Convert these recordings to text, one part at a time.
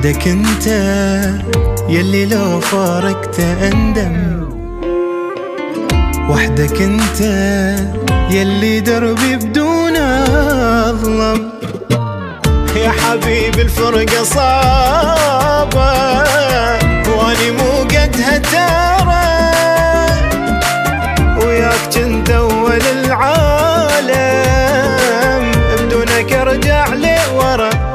وحدك انت يلي لو فارقت اندم. وحدك انت يلي دربي بدون أظلم. يا حبيبي الفرقة صعبة وأني مو قدها ترى وياك كنت أول العالم بدونك أرجع لورا.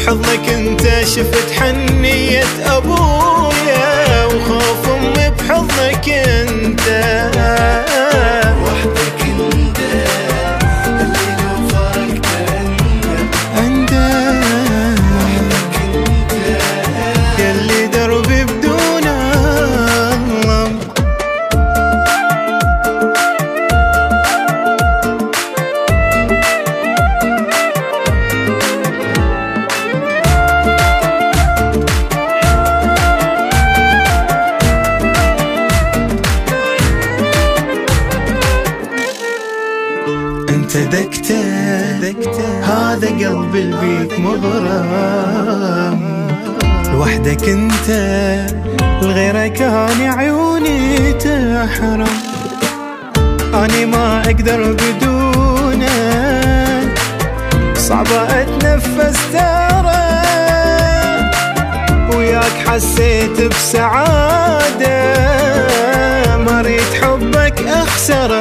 بحضنك انت شفت حنية أبويا وخوف أمي بحضنك انت. دكتة هذا قلب البيك مغرم. لوحدك انت لغيرك اني عيوني تحرم. اني ما أقدر بدونك صعبة أتنفس ترى وياك حسيت بسعادة. ما اريد حبك اخسره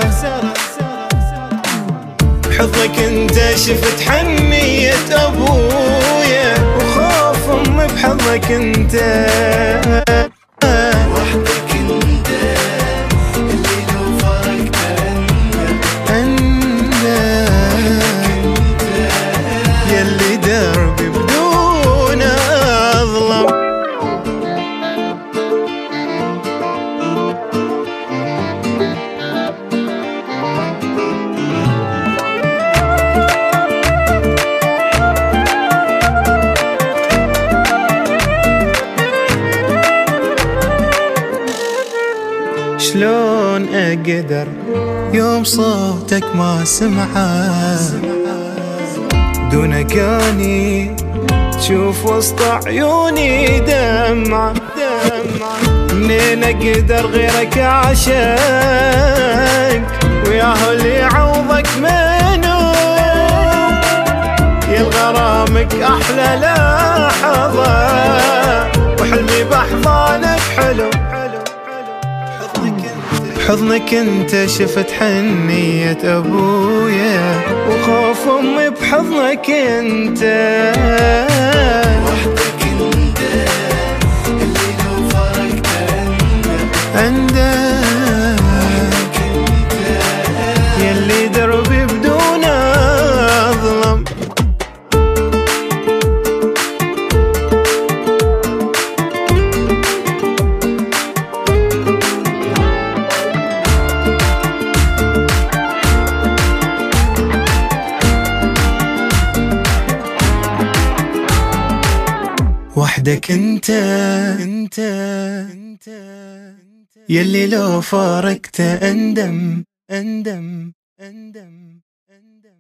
بحضنك انت شفت حنية أبويا وخوف امي بحضنك انت. شلون أقدر يوم صوتك ما سمعه؟ دونك اني تشوف وسط عيوني دمعة منين أقدر غيرك اعشق وياه اللي يعوضك منو؟ يا الغرامك أحلى لحظة وحلمي بأحضانك حلو. بحضنك انت شفت حنية ابويا وخوف امي بحضنك انت. وحدك انت انت يلي لو فارقت أندم أندم أندم أندم.